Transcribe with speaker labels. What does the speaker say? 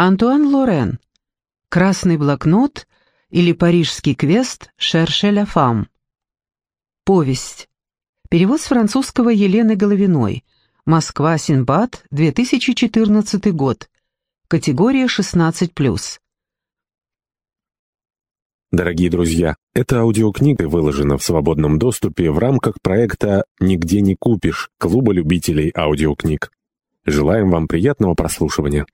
Speaker 1: Антуан Лорен. Красный блокнот или парижский квест «Шерше ля фам». Повесть. Перевод с французского Елены Головиной. Москва, Синбад, 2014 год. Категория 16+.
Speaker 2: Дорогие друзья, эта аудиокнига выложена в свободном доступе в рамках проекта «Нигде не купишь» Клуба любителей аудиокниг. Желаем вам приятного прослушивания.